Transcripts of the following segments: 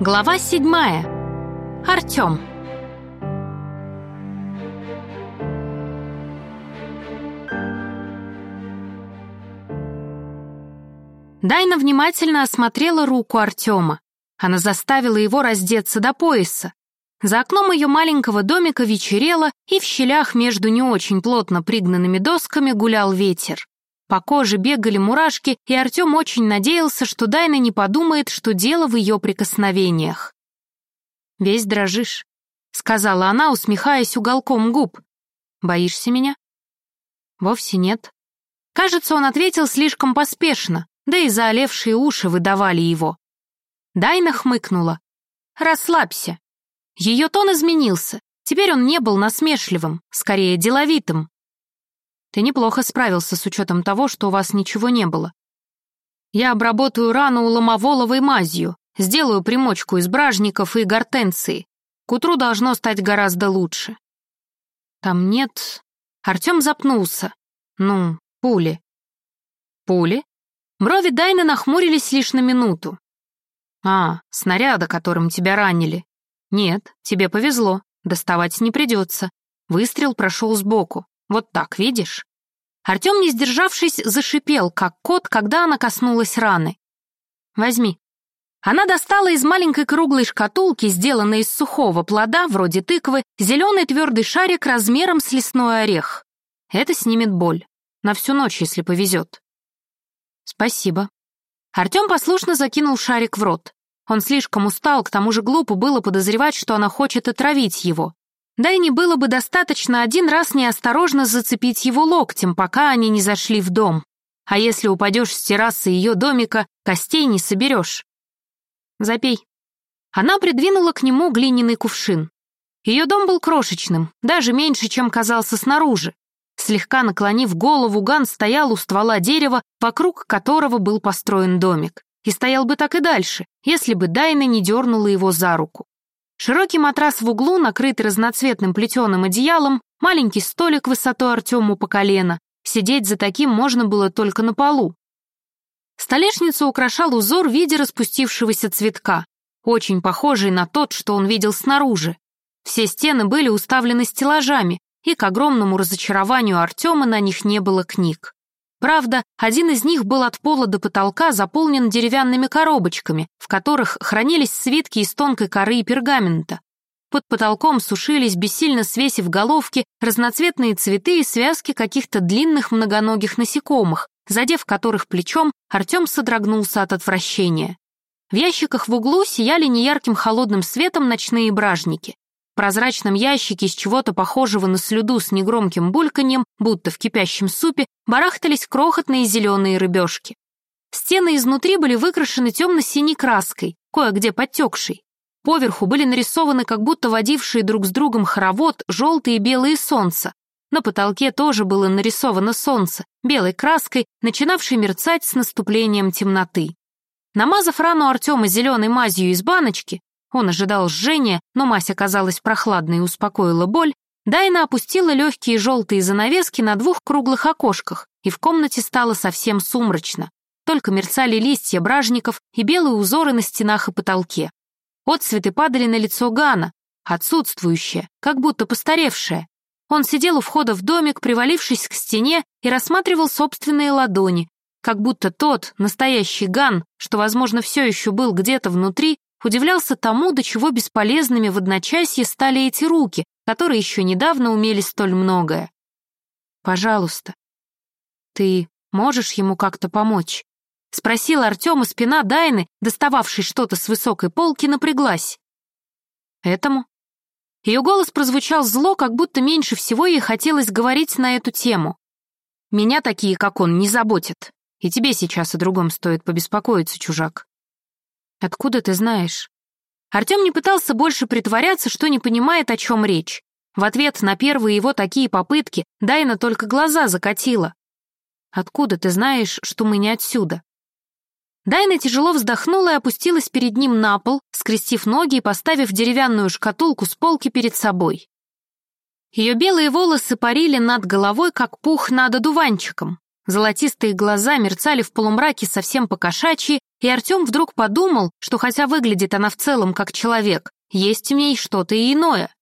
Глава седьмая. Артем. Дайна внимательно осмотрела руку Артема. Она заставила его раздеться до пояса. За окном ее маленького домика вечерело, и в щелях между не очень плотно пригнанными досками гулял ветер. По коже бегали мурашки, и Артем очень надеялся, что Дайна не подумает, что дело в ее прикосновениях. «Весь дрожишь», — сказала она, усмехаясь уголком губ. «Боишься меня?» «Вовсе нет». Кажется, он ответил слишком поспешно, да и заолевшие уши выдавали его. Дайна хмыкнула. «Расслабься». Ее тон изменился. Теперь он не был насмешливым, скорее деловитым. Ты неплохо справился с учетом того, что у вас ничего не было. Я обработаю рану ломоволовой мазью, сделаю примочку из бражников и гортенции. К утру должно стать гораздо лучше. Там нет... Артем запнулся. Ну, пули. Пули? Брови Дайны нахмурились лишь на минуту. А, снаряда, которым тебя ранили. Нет, тебе повезло, доставать не придется. Выстрел прошел сбоку. Вот так, видишь? Артем, не сдержавшись, зашипел, как кот, когда она коснулась раны. «Возьми». Она достала из маленькой круглой шкатулки, сделанной из сухого плода, вроде тыквы, зеленый твердый шарик размером с лесной орех. Это снимет боль. На всю ночь, если повезет. «Спасибо». Артем послушно закинул шарик в рот. Он слишком устал, к тому же глупо было подозревать, что она хочет отравить его. Дайне было бы достаточно один раз неосторожно зацепить его локтем, пока они не зашли в дом. А если упадешь с террасы ее домика, костей не соберешь. Запей. Она придвинула к нему глиняный кувшин. Ее дом был крошечным, даже меньше, чем казался снаружи. Слегка наклонив голову, Ган стоял у ствола дерева, вокруг которого был построен домик. И стоял бы так и дальше, если бы Дайна не дернула его за руку. Широкий матрас в углу, накрытый разноцветным плетеным одеялом, маленький столик высотой Артему по колено. Сидеть за таким можно было только на полу. Столешницу украшал узор в виде распустившегося цветка, очень похожий на тот, что он видел снаружи. Все стены были уставлены стеллажами, и к огромному разочарованию Артема на них не было книг. Правда, один из них был от пола до потолка заполнен деревянными коробочками, в которых хранились свитки из тонкой коры и пергамента. Под потолком сушились, бессильно свесив головки, разноцветные цветы и связки каких-то длинных многоногих насекомых, задев которых плечом, Артем содрогнулся от отвращения. В ящиках в углу сияли неярким холодным светом ночные бражники прозрачном ящике из чего-то похожего на слюду с негромким бульканьем, будто в кипящем супе, барахтались крохотные зеленые рыбешки. Стены изнутри были выкрашены темно-синей краской, кое-где подтекшей. Поверху были нарисованы как будто водившие друг с другом хоровод желтые и белые солнца. На потолке тоже было нарисовано солнце, белой краской, начинавшей мерцать с наступлением темноты. Намазав рану Артема зеленой мазью из баночки, он ожидал жжения, но мазь оказалась прохладной и успокоила боль. Дайна опустила легкие желтые занавески на двух круглых окошках, и в комнате стало совсем сумрачно. Только мерцали листья бражников и белые узоры на стенах и потолке. Отцветы падали на лицо Гана, отсутствующее, как будто постаревшее. Он сидел у входа в домик, привалившись к стене, и рассматривал собственные ладони, как будто тот, настоящий Ган, что, возможно, все еще был где-то внутри, удивлялся тому, до чего бесполезными в одночасье стали эти руки, которые еще недавно умели столь многое. «Пожалуйста, ты можешь ему как-то помочь?» — спросил Артем, и спина Дайны, достававшей что-то с высокой полки, напряглась. «Этому?» Ее голос прозвучал зло, как будто меньше всего ей хотелось говорить на эту тему. «Меня такие, как он, не заботят, и тебе сейчас о другом стоит побеспокоиться, чужак». «Откуда ты знаешь?» Артем не пытался больше притворяться, что не понимает, о чем речь. В ответ на первые его такие попытки Дайна только глаза закатила. «Откуда ты знаешь, что мы не отсюда?» Дайна тяжело вздохнула и опустилась перед ним на пол, скрестив ноги и поставив деревянную шкатулку с полки перед собой. Ее белые волосы парили над головой, как пух над одуванчиком. Золотистые глаза мерцали в полумраке совсем по-кошачьи, и Артем вдруг подумал, что хотя выглядит она в целом как человек, есть в ней что-то и иное.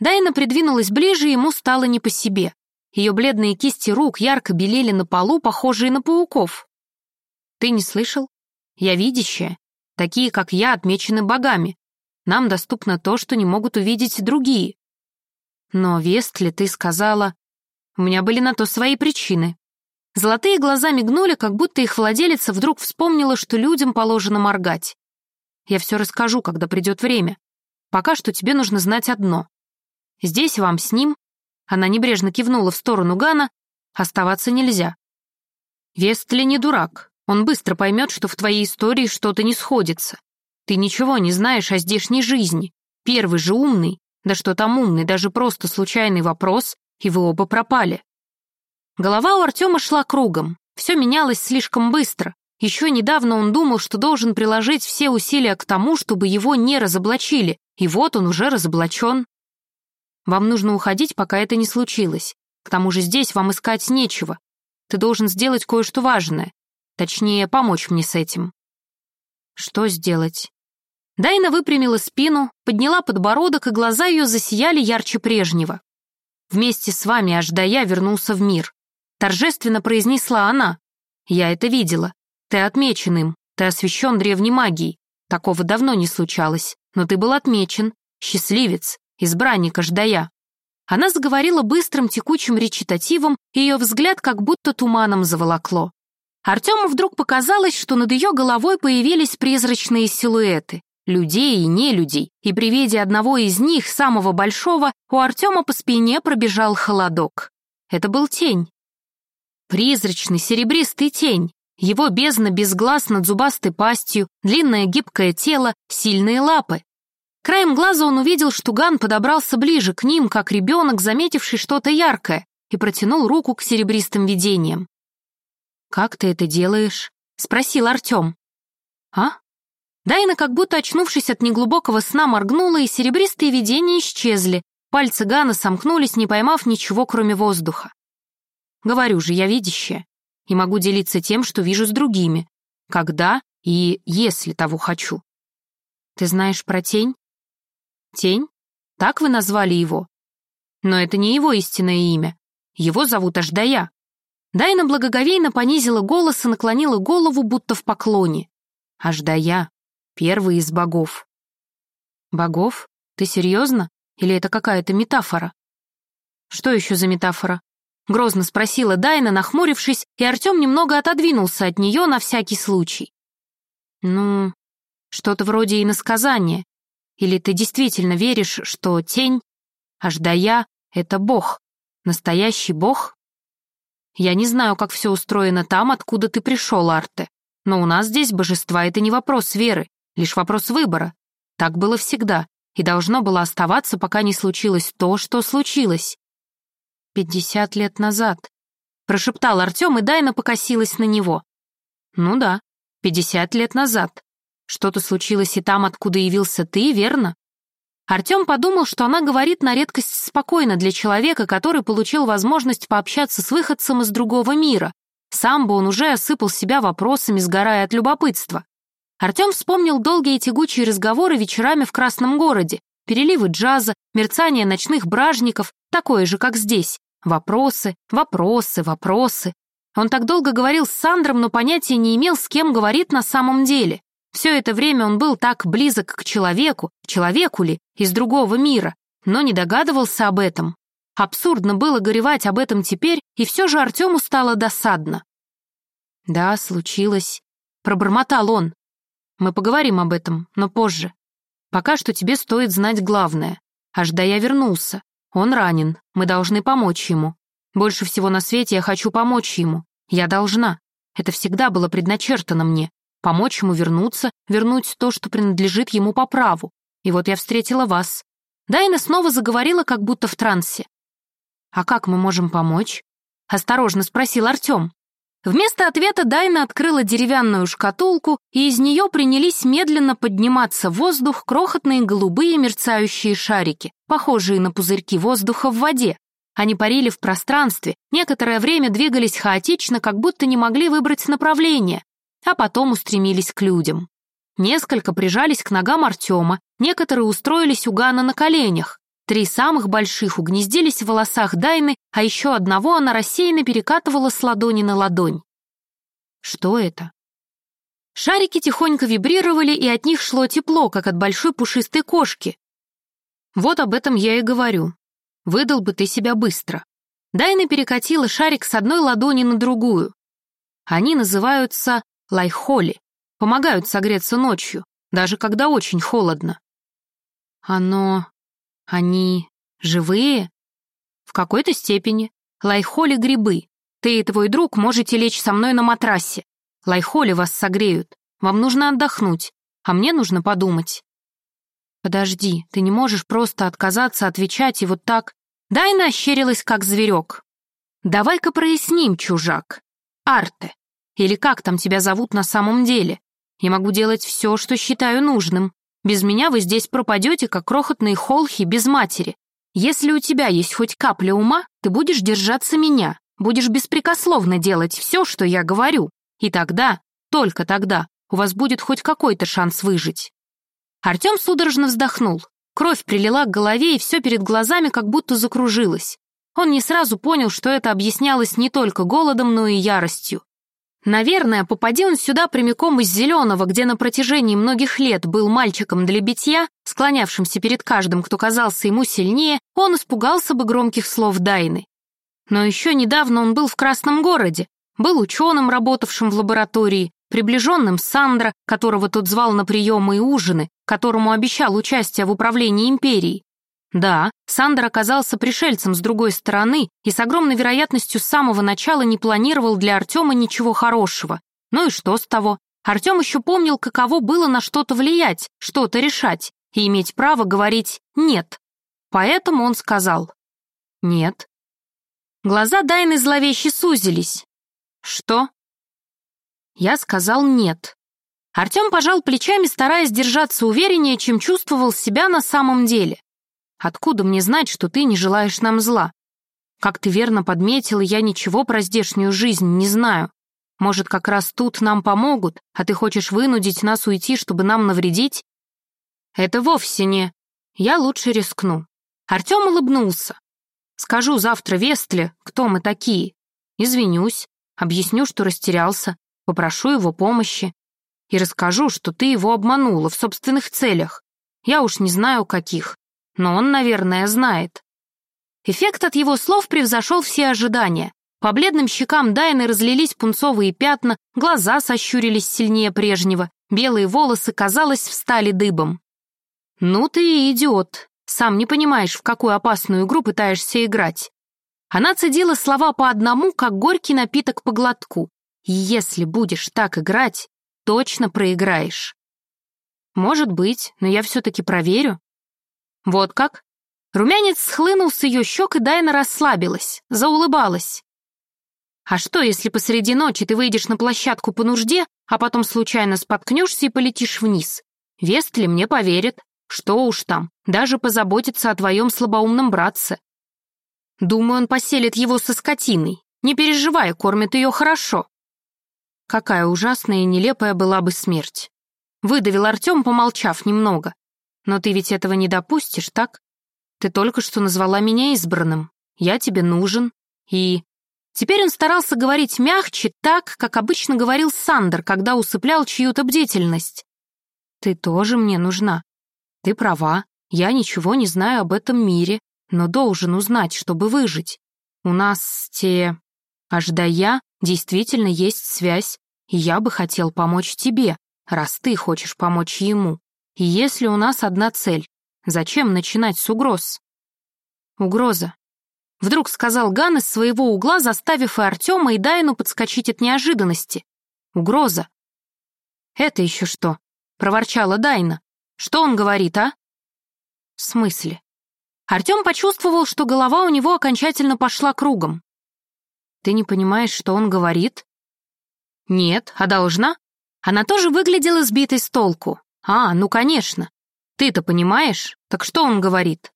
Дайна придвинулась ближе, и ему стало не по себе. Ее бледные кисти рук ярко белели на полу, похожие на пауков. «Ты не слышал? Я видящая. Такие, как я, отмечены богами. Нам доступно то, что не могут увидеть другие. Но, Вестли, ты сказала... У меня были на то свои причины. Золотые глаза мигнули, как будто их владелица вдруг вспомнила, что людям положено моргать. Я все расскажу, когда придет время. Пока что тебе нужно знать одно. Здесь вам с ним, она небрежно кивнула в сторону Гана, оставаться нельзя. Вестли не дурак, он быстро поймет, что в твоей истории что-то не сходится. Ты ничего не знаешь о здешней жизни. Первый же умный, да что там умный, даже просто случайный вопрос, и вы оба пропали. Голова у Артема шла кругом. Все менялось слишком быстро. Еще недавно он думал, что должен приложить все усилия к тому, чтобы его не разоблачили, и вот он уже разоблачен. Вам нужно уходить, пока это не случилось. К тому же здесь вам искать нечего. Ты должен сделать кое-что важное. Точнее, помочь мне с этим. Что сделать? Дайна выпрямила спину, подняла подбородок, и глаза ее засияли ярче прежнего. Вместе с вами аж до я вернулся в мир. Торжественно произнесла она. «Я это видела. Ты отмечен им. Ты освящен древней магией. Такого давно не случалось. Но ты был отмечен. Счастливец. Избранник Аждая». Она заговорила быстрым текучим речитативом, и ее взгляд как будто туманом заволокло. Артему вдруг показалось, что над ее головой появились призрачные силуэты. Людей и нелюдей, и при виде одного из них, самого большого, у Артема по спине пробежал холодок. Это был тень. Призрачный серебристый тень. Его бездна без глаз над зубастой пастью, длинное гибкое тело, сильные лапы. Краем глаза он увидел, что Ган подобрался ближе к ним, как ребенок, заметивший что-то яркое, и протянул руку к серебристым видениям. «Как ты это делаешь?» — спросил Артем. «А?» Дайна, как будто очнувшись от неглубокого сна, моргнула, и серебристые видения исчезли. Пальцы Гана сомкнулись, не поймав ничего, кроме воздуха. Говорю же, я видящая, и могу делиться тем, что вижу с другими, когда и если того хочу. Ты знаешь про тень? Тень? Так вы назвали его? Но это не его истинное имя. Его зовут Аждая. Дайна благоговейно понизила голос и наклонила голову, будто в поклоне. Аждая, первый из богов. Богов? Ты серьезно? Или это какая-то метафора? Что еще за метафора? Грозно спросила Дайна, нахмурившись, и Артем немного отодвинулся от нее на всякий случай. «Ну, что-то вроде иносказания. Или ты действительно веришь, что тень, аж да я, это бог, настоящий бог?» «Я не знаю, как все устроено там, откуда ты пришел, Арте, но у нас здесь божества — это не вопрос веры, лишь вопрос выбора. Так было всегда, и должно было оставаться, пока не случилось то, что случилось. «Пятьдесят лет назад», — прошептал Артем, и Дайна покосилась на него. «Ну да, пятьдесят лет назад. Что-то случилось и там, откуда явился ты, верно?» Артем подумал, что она говорит на редкость спокойно для человека, который получил возможность пообщаться с выходцем из другого мира. Сам бы он уже осыпал себя вопросами, сгорая от любопытства. Артем вспомнил долгие тягучие разговоры вечерами в Красном городе, переливы джаза, мерцание ночных бражников, такое же, как здесь. Вопросы, вопросы, вопросы. Он так долго говорил с Сандром, но понятия не имел, с кем говорит на самом деле. Все это время он был так близок к человеку, человеку ли, из другого мира, но не догадывался об этом. Абсурдно было горевать об этом теперь, и все же Артему стало досадно. «Да, случилось», — пробормотал он. «Мы поговорим об этом, но позже. Пока что тебе стоит знать главное. Аж да я вернулся. Он ранен, мы должны помочь ему. Больше всего на свете я хочу помочь ему. Я должна. Это всегда было предначертано мне. Помочь ему вернуться, вернуть то, что принадлежит ему по праву. И вот я встретила вас. Дайна снова заговорила, как будто в трансе. «А как мы можем помочь?» — осторожно спросил Артем. Вместо ответа Дайна открыла деревянную шкатулку, и из нее принялись медленно подниматься в воздух крохотные голубые мерцающие шарики, похожие на пузырьки воздуха в воде. Они парили в пространстве, некоторое время двигались хаотично, как будто не могли выбрать направление, а потом устремились к людям. Несколько прижались к ногам Артема, некоторые устроились у Гана на коленях. Три самых больших угнездились в волосах Дайны, а еще одного она рассеянно перекатывала с ладони на ладонь. Что это? Шарики тихонько вибрировали, и от них шло тепло, как от большой пушистой кошки. Вот об этом я и говорю. Выдал бы ты себя быстро. Дайна перекатила шарик с одной ладони на другую. Они называются лайхоли, помогают согреться ночью, даже когда очень холодно. Оно... они... живые? В какой-то степени. Лайхоли — грибы. Ты и твой друг можете лечь со мной на матрасе. Лайхоли вас согреют. Вам нужно отдохнуть, а мне нужно подумать. Подожди, ты не можешь просто отказаться отвечать и вот так... Дайна ощерилась, как зверек. Давай-ка проясним, чужак. Арте. Или как там тебя зовут на самом деле? Я могу делать все, что считаю нужным. Без меня вы здесь пропадете, как крохотные холхи без матери. Если у тебя есть хоть капля ума, ты будешь держаться меня, будешь беспрекословно делать все, что я говорю. И тогда, только тогда, у вас будет хоть какой-то шанс выжить». Артем судорожно вздохнул. Кровь прилила к голове, и все перед глазами как будто закружилось. Он не сразу понял, что это объяснялось не только голодом, но и яростью. Наверное, попади он сюда прямиком из Зеленого, где на протяжении многих лет был мальчиком для битья, склонявшимся перед каждым, кто казался ему сильнее, он испугался бы громких слов Дайны. Но еще недавно он был в Красном городе, был ученым, работавшим в лаборатории, приближенным Сандра, которого тот звал на приемы и ужины, которому обещал участие в управлении империей. Да, Сандер оказался пришельцем с другой стороны и с огромной вероятностью с самого начала не планировал для Артема ничего хорошего. Ну и что с того? Артем еще помнил, каково было на что-то влиять, что-то решать и иметь право говорить «нет». Поэтому он сказал «нет». Глаза Дайны зловеще сузились, «Что?» Я сказал «нет». Артем пожал плечами, стараясь держаться увереннее, чем чувствовал себя на самом деле. «Откуда мне знать, что ты не желаешь нам зла? Как ты верно подметил, я ничего про здешнюю жизнь не знаю. Может, как раз тут нам помогут, а ты хочешь вынудить нас уйти, чтобы нам навредить?» «Это вовсе не...» «Я лучше рискну». Артем улыбнулся. «Скажу завтра Вестле, кто мы такие. Извинюсь, Объясню, что растерялся, попрошу его помощи и расскажу, что ты его обманула в собственных целях. Я уж не знаю, каких, но он, наверное, знает». Эффект от его слов превзошел все ожидания. По бледным щекам Дайны разлились пунцовые пятна, глаза сощурились сильнее прежнего, белые волосы, казалось, встали дыбом. «Ну ты и идиот. Сам не понимаешь, в какую опасную игру пытаешься играть. Она цедила слова по одному, как горький напиток по глотку. «Если будешь так играть, точно проиграешь». «Может быть, но я все-таки проверю». «Вот как?» Румянец схлынул с ее щек, и Дайна расслабилась, заулыбалась. «А что, если посреди ночи ты выйдешь на площадку по нужде, а потом случайно споткнешься и полетишь вниз? Вестли мне поверит. Что уж там, даже позаботится о твоем слабоумном братце. Думаю, он поселит его со скотиной. Не переживай, кормит ее хорошо. Какая ужасная и нелепая была бы смерть. Выдавил Артем, помолчав немного. Но ты ведь этого не допустишь, так? Ты только что назвала меня избранным. Я тебе нужен. И... Теперь он старался говорить мягче, так, как обычно говорил Сандер, когда усыплял чью-то бдительность. Ты тоже мне нужна. Ты права, я ничего не знаю об этом мире, но должен узнать, чтобы выжить. У нас те... Аж до я действительно есть связь, и я бы хотел помочь тебе, раз ты хочешь помочь ему. Если у нас одна цель, зачем начинать с угроз? Угроза. Вдруг сказал Ган из своего угла, заставив и Артема, и Дайну подскочить от неожиданности. Угроза. Это еще что? Проворчала Дайна. Что он говорит, а? В смысле? Артем почувствовал, что голова у него окончательно пошла кругом. «Ты не понимаешь, что он говорит?» «Нет, а должна?» Она тоже выглядела сбитой с толку. «А, ну конечно. Ты-то понимаешь? Так что он говорит?»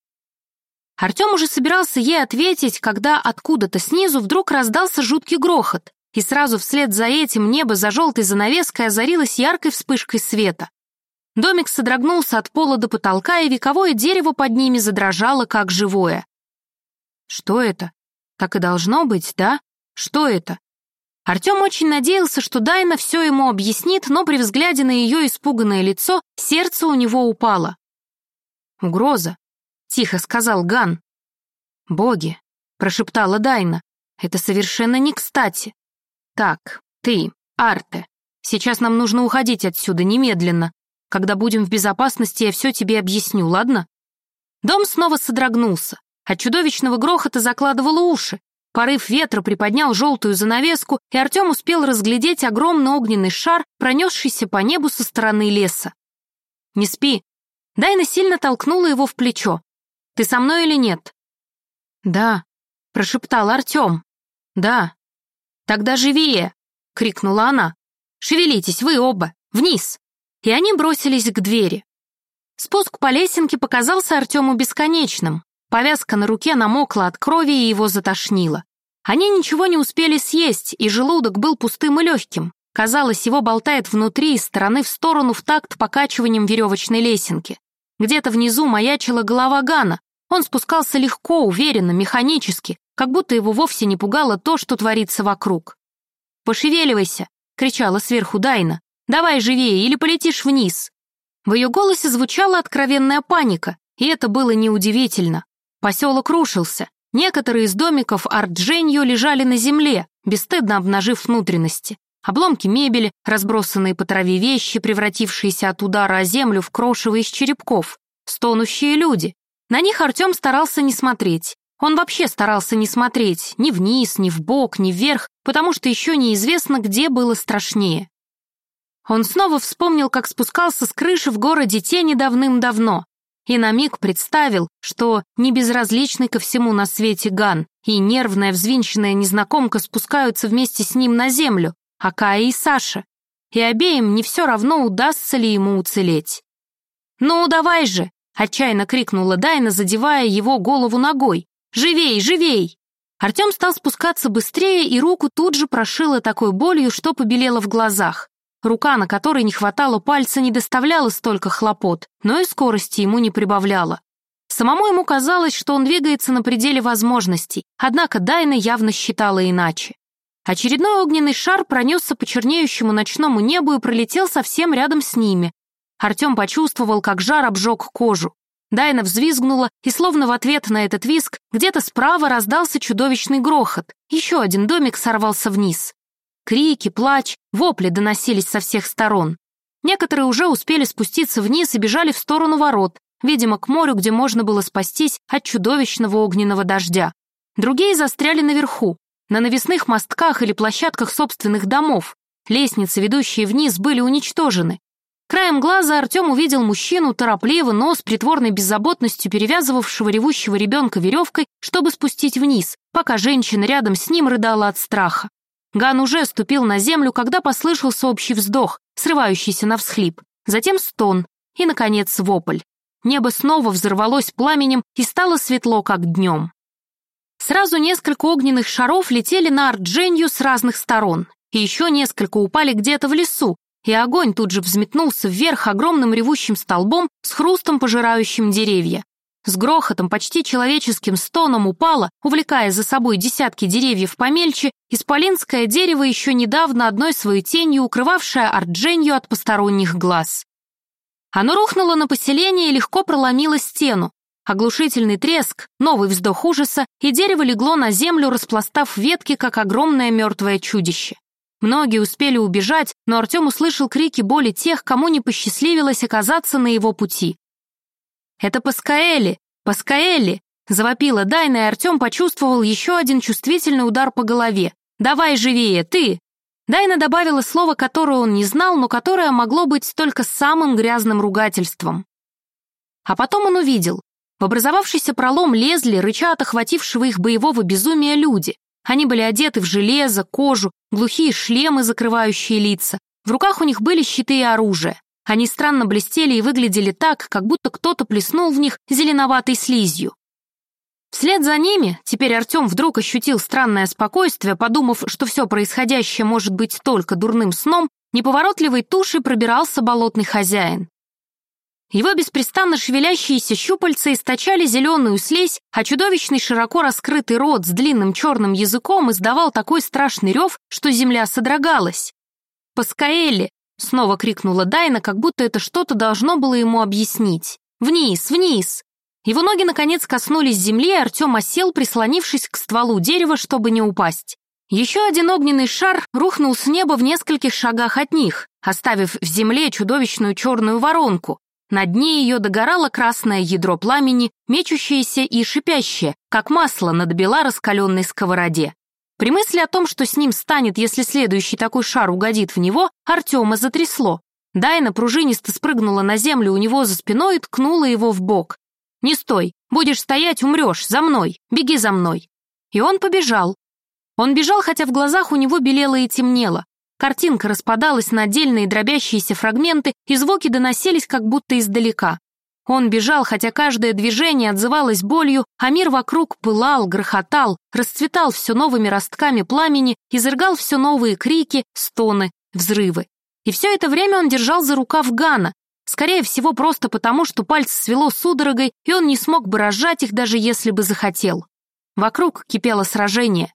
Артем уже собирался ей ответить, когда откуда-то снизу вдруг раздался жуткий грохот, и сразу вслед за этим небо за желтой занавеской озарилось яркой вспышкой света. Домик содрогнулся от пола до потолка, и вековое дерево под ними задрожало, как живое. Что это? Так и должно быть, да? Что это? Артем очень надеялся, что Дайна все ему объяснит, но при взгляде на ее испуганное лицо сердце у него упало. «Угроза», — тихо сказал Ган. «Боги», — прошептала Дайна, — «это совершенно не кстати. Так, ты, Арте, сейчас нам нужно уходить отсюда немедленно. Когда будем в безопасности, я все тебе объясню, ладно?» Дом снова содрогнулся. От чудовищного грохота закладывало уши. Порыв ветра приподнял желтую занавеску, и Артем успел разглядеть огромный огненный шар, пронесшийся по небу со стороны леса. «Не спи!» Дайна сильно толкнула его в плечо. «Ты со мной или нет?» «Да», — прошептал Артем. «Да». «Тогда живее!» — крикнула она. «Шевелитесь, вы оба! Вниз!» И они бросились к двери. Спуск по лесенке показался Артему бесконечным. Повязка на руке намокла от крови и его затошнило. Они ничего не успели съесть, и желудок был пустым и легким. Казалось, его болтает внутри из стороны в сторону в такт покачиванием веревочной лесенки. Где-то внизу маячила голова Гана. Он спускался легко, уверенно, механически, как будто его вовсе не пугало то, что творится вокруг. «Пошевеливайся!» — кричала сверху Дайна. «Давай живее, или полетишь вниз!» В ее голосе звучала откровенная паника, и это было неудивительно. Поселок рушился. Некоторые из домиков Ардженью лежали на земле, бесстыдно обнажив внутренности. Обломки мебели, разбросанные по траве вещи, превратившиеся от удара о землю в крошево из черепков. Стонущие люди. На них Артем старался не смотреть. Он вообще старался не смотреть ни вниз, ни в бок, ни вверх, потому что еще неизвестно, где было страшнее. Он снова вспомнил, как спускался с крыши в городе Тени давным-давно и на миг представил, что небезразличный ко всему на свете Ган и нервная взвинченная незнакомка спускаются вместе с ним на землю, а и Саша, и обеим не все равно, удастся ли ему уцелеть. «Ну, давай же!» — отчаянно крикнула Дайна, задевая его голову ногой. «Живей, живей!» Артем стал спускаться быстрее, и руку тут же прошило такой болью, что побелело в глазах. Рука, на которой не хватало пальца, не доставляла столько хлопот, но и скорости ему не прибавляла. Самому ему казалось, что он двигается на пределе возможностей, однако Дайна явно считала иначе. Очередной огненный шар пронесся по чернеющему ночному небу и пролетел совсем рядом с ними. Артем почувствовал, как жар обжег кожу. Дайна взвизгнула, и словно в ответ на этот визг где-то справа раздался чудовищный грохот. Еще один домик сорвался вниз. Крики, плач, вопли доносились со всех сторон. Некоторые уже успели спуститься вниз и бежали в сторону ворот, видимо, к морю, где можно было спастись от чудовищного огненного дождя. Другие застряли наверху, на навесных мостках или площадках собственных домов. Лестницы, ведущие вниз, были уничтожены. Краем глаза Артем увидел мужчину, торопливо, но с притворной беззаботностью перевязывавшего ревущего ребенка веревкой, чтобы спустить вниз, пока женщина рядом с ним рыдала от страха. Ган уже ступил на землю, когда послышался общий вздох, срывающийся на всхлип, затем стон и, наконец, вопль. Небо снова взорвалось пламенем и стало светло, как днем. Сразу несколько огненных шаров летели на Ардженью с разных сторон, и еще несколько упали где-то в лесу, и огонь тут же взметнулся вверх огромным ревущим столбом с хрустом пожирающим деревья. С грохотом, почти человеческим стоном упала, увлекая за собой десятки деревьев помельче, исполинское дерево, еще недавно одной своей тенью укрывавшее Ардженью от посторонних глаз. Оно рухнуло на поселение и легко проломило стену. Оглушительный треск, новый вздох ужаса, и дерево легло на землю, распластав ветки, как огромное мертвое чудище. Многие успели убежать, но Артем услышал крики боли тех, кому не посчастливилось оказаться на его пути. «Это Паскаэли! Паскаэли!» Завопила Дайна, и Артем почувствовал еще один чувствительный удар по голове. «Давай живее, ты!» Дайна добавила слово, которое он не знал, но которое могло быть только самым грязным ругательством. А потом он увидел. В образовавшийся пролом лезли, рыча от охватившего их боевого безумия люди. Они были одеты в железо, кожу, глухие шлемы, закрывающие лица. В руках у них были щиты и оружие. Они странно блестели и выглядели так, как будто кто-то плеснул в них зеленоватой слизью. Вслед за ними, теперь Артем вдруг ощутил странное спокойствие, подумав, что все происходящее может быть только дурным сном, неповоротливой тушей пробирался болотный хозяин. Его беспрестанно шевелящиеся щупальца источали зеленую слизь, а чудовищный широко раскрытый рот с длинным черным языком издавал такой страшный рев, что земля содрогалась. «Паскаэлли!» — снова крикнула Дайна, как будто это что-то должно было ему объяснить. «Вниз, вниз!» Его ноги, наконец, коснулись земли, и Артем осел, прислонившись к стволу дерева, чтобы не упасть. Еще один огненный шар рухнул с неба в нескольких шагах от них, оставив в земле чудовищную черную воронку. На дне ее догорало красное ядро пламени, мечущееся и шипящее, как масло над бела раскаленной сковороде. При мысли о том, что с ним станет, если следующий такой шар угодит в него, Артема затрясло. Дайна пружинисто спрыгнула на землю у него за спиной и ткнула его в бок. «Не стой! Будешь стоять, умрешь! За мной! Беги за мной!» И он побежал. Он бежал, хотя в глазах у него белело и темнело. Картинка распадалась на отдельные дробящиеся фрагменты, и звуки доносились как будто издалека. Он бежал, хотя каждое движение отзывалось болью, а мир вокруг пылал, грохотал, расцветал все новыми ростками пламени, изрыгал все новые крики, стоны, взрывы. И все это время он держал за рукав Гана, Скорее всего, просто потому, что пальцы свело судорогой, и он не смог бы разжать их, даже если бы захотел. Вокруг кипело сражение.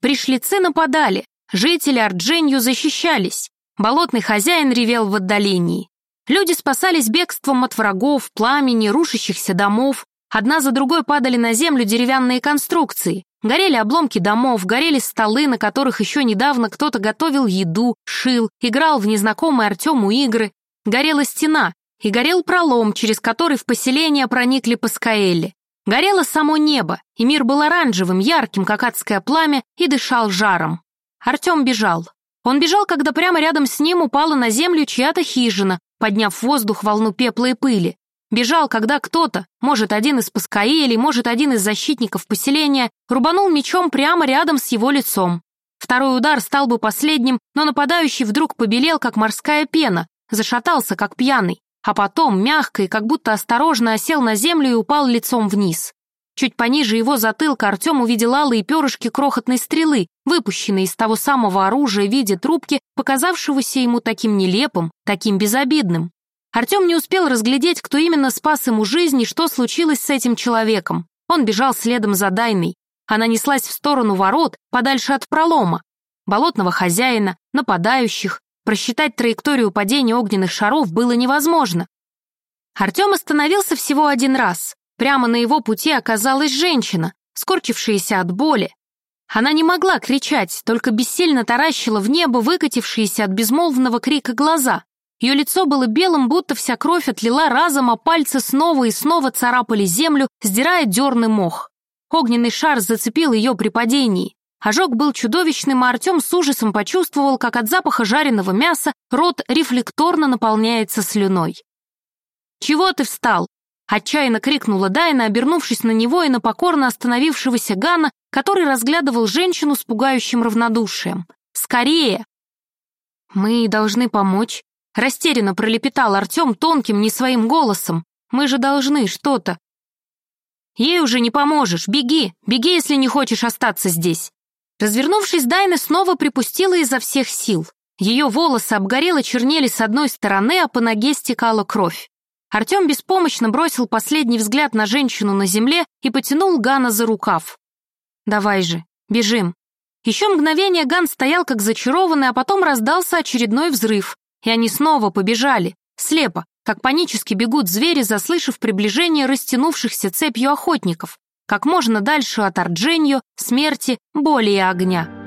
Пришлицы нападали, жители Ардженью защищались, болотный хозяин ревел в отдалении. Люди спасались бегством от врагов, пламени, рушащихся домов. Одна за другой падали на землю деревянные конструкции. Горели обломки домов, горели столы, на которых еще недавно кто-то готовил еду, шил, играл в незнакомые Артему игры, Горела стена, и горел пролом, через который в поселение проникли паскаэли. Горело само небо, и мир был оранжевым, ярким, как адское пламя, и дышал жаром. Артем бежал. Он бежал, когда прямо рядом с ним упала на землю чья-то хижина, подняв в воздух волну пепла и пыли. Бежал, когда кто-то, может, один из паскаэлей, может, один из защитников поселения, рубанул мечом прямо рядом с его лицом. Второй удар стал бы последним, но нападающий вдруг побелел, как морская пена, зашатался, как пьяный, а потом, мягко и как будто осторожно осел на землю и упал лицом вниз. Чуть пониже его затылка Артем увидел алые перышки крохотной стрелы, выпущенные из того самого оружия в виде трубки, показавшегося ему таким нелепым, таким безобидным. Артем не успел разглядеть, кто именно спас ему жизнь и что случилось с этим человеком. Он бежал следом за Дайной. Она неслась в сторону ворот, подальше от пролома. Болотного хозяина, нападающих, Просчитать траекторию падения огненных шаров было невозможно. Артем остановился всего один раз. Прямо на его пути оказалась женщина, скорчившаяся от боли. Она не могла кричать, только бессильно таращила в небо выкатившиеся от безмолвного крика глаза. Ее лицо было белым, будто вся кровь отлила разом, а пальцы снова и снова царапали землю, сдирая дерный мох. Огненный шар зацепил ее при падении. Ожог был чудовищным, а Артем с ужасом почувствовал, как от запаха жареного мяса рот рефлекторно наполняется слюной. «Чего ты встал?» — отчаянно крикнула Дайна, обернувшись на него и на покорно остановившегося Гана, который разглядывал женщину с пугающим равнодушием. «Скорее!» «Мы должны помочь», — растерянно пролепетал Артем тонким, не своим голосом. «Мы же должны что-то». «Ей уже не поможешь. Беги, беги, если не хочешь остаться здесь». Развернувшись, Дайна снова припустила изо всех сил. Ее волосы обгорело чернели с одной стороны, а по ноге стекала кровь. Артем беспомощно бросил последний взгляд на женщину на земле и потянул Гана за рукав. «Давай же, бежим». Еще мгновение Ган стоял как зачарованный, а потом раздался очередной взрыв, и они снова побежали, слепо, как панически бегут звери, заслышав приближение растянувшихся цепью охотников как можно дальше от Ардженьо, смерти, боли и огня.